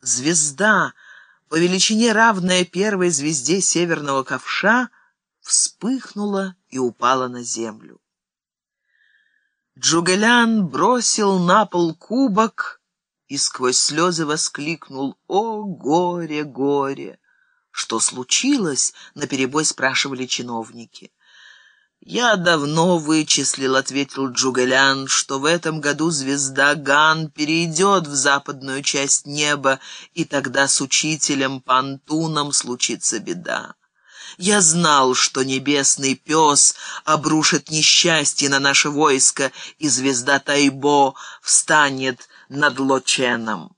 звезда, по величине равная первой звезде северного ковша, вспыхнула и упала на землю. Джугелян бросил на пол кубок и сквозь слезы воскликнул «О, горе, горе!» «Что случилось?» — наперебой спрашивали чиновники. «Я давно вычислил», — ответил Джугалян, «что в этом году звезда Ган перейдет в западную часть неба, и тогда с учителем Пантуном случится беда. Я знал, что небесный пес обрушит несчастье на наше войско, и звезда Тайбо встанет над Лоченом».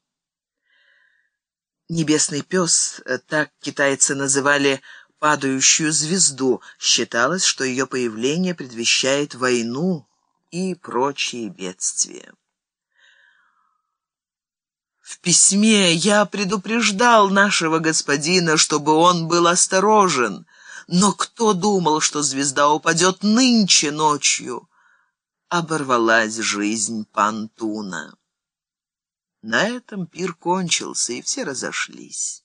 Небесный пес, э, так китайцы называли падающую звезду. Считалось, что ее появление предвещает войну и прочие бедствия. В письме я предупреждал нашего господина, чтобы он был осторожен, но кто думал, что звезда упадет нынче ночью? Оборвалась жизнь Пантуна. На этом пир кончился, и все разошлись.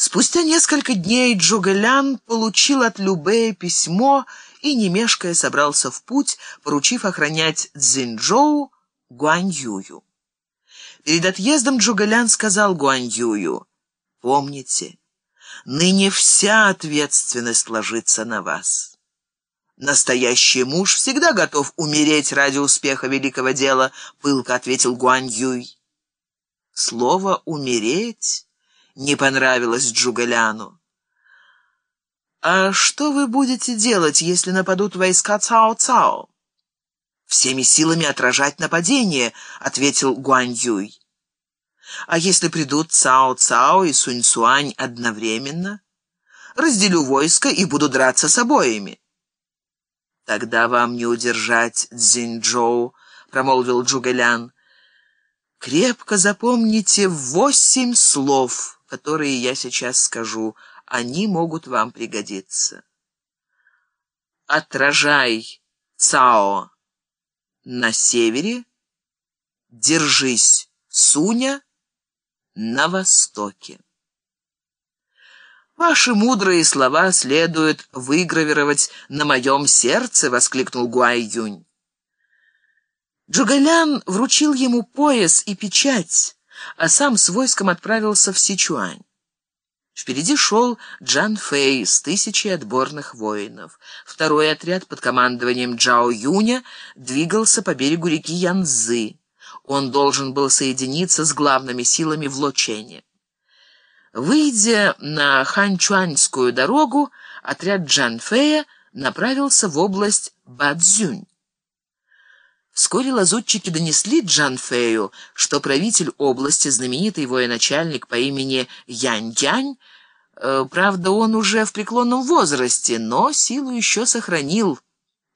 Спустя несколько дней Джугэлян получил от Любея письмо и, не собрался в путь, поручив охранять Цзиньчжоу Гуаньюю. Перед отъездом Джугэлян сказал Гуаньюю, «Помните, ныне вся ответственность ложится на вас». «Настоящий муж всегда готов умереть ради успеха великого дела», — пылко ответил Гуаньюй. Слово «умереть» не понравилось Джугаляну. «А что вы будете делать, если нападут войска Цао-Цао?» «Всеми силами отражать нападение», — ответил Гуань Юй. «А если придут Цао-Цао и Сунь-Суань одновременно?» «Разделю войско и буду драться с обоими». «Тогда вам не удержать Цзиньчжоу», — промолвил Джугэлян. «Крепко запомните восемь слов» которые я сейчас скажу. Они могут вам пригодиться. Отражай Цао на севере, держись Суня на востоке. «Ваши мудрые слова следует выгравировать на моем сердце!» — воскликнул Гуай Юнь. Джугалян вручил ему пояс и печать, а сам с войском отправился в Сичуань. Впереди шел Джан Фэй с тысячей отборных воинов. Второй отряд под командованием Джао Юня двигался по берегу реки Янзы. Он должен был соединиться с главными силами в Лочене. Выйдя на Ханчуаньскую дорогу, отряд Джан Фэя направился в область Бадзюнь. Вскоре лазутчики донесли Джан Фэю, что правитель области, знаменитый военачальник по имени Янь-Янь, э, правда, он уже в преклонном возрасте, но силу еще сохранил,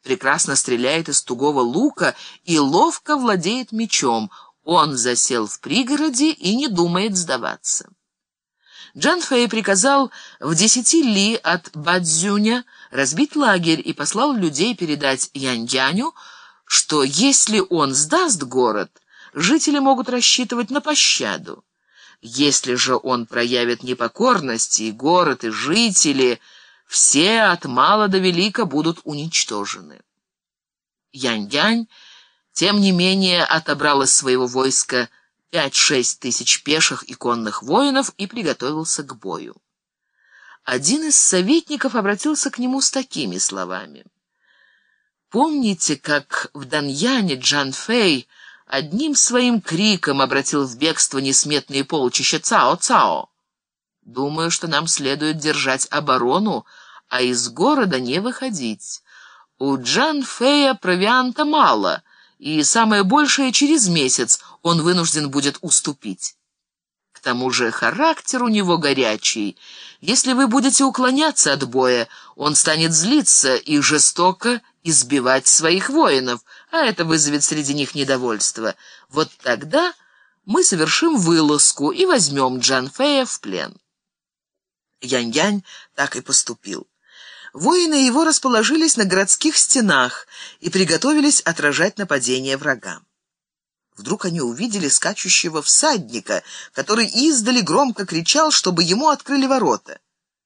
прекрасно стреляет из тугого лука и ловко владеет мечом. Он засел в пригороде и не думает сдаваться. Джан Фэй приказал в десяти ли от Бадзюня разбить лагерь и послал людей передать Янь-Яню, что если он сдаст город, жители могут рассчитывать на пощаду. Если же он проявит непокорность, и город, и жители, все от мала до велика будут уничтожены. Янь-Янь, тем не менее, отобрал из своего войска пять-шесть тысяч пеших и конных воинов и приготовился к бою. Один из советников обратился к нему с такими словами. Помните, как в Даньяне Джан Фэй одним своим криком обратил в бегство несметные полчища Цао-Цао? Думаю, что нам следует держать оборону, а из города не выходить. У Джан Фэя провианта мало, и самое большее через месяц он вынужден будет уступить. К тому же характер у него горячий. Если вы будете уклоняться от боя, он станет злиться и жестоко избивать своих воинов, а это вызовет среди них недовольство. Вот тогда мы совершим вылазку и возьмем Джан Фэя в плен. Янь-Янь так и поступил. Воины его расположились на городских стенах и приготовились отражать нападение врага. Вдруг они увидели скачущего всадника, который издали громко кричал, чтобы ему открыли ворота.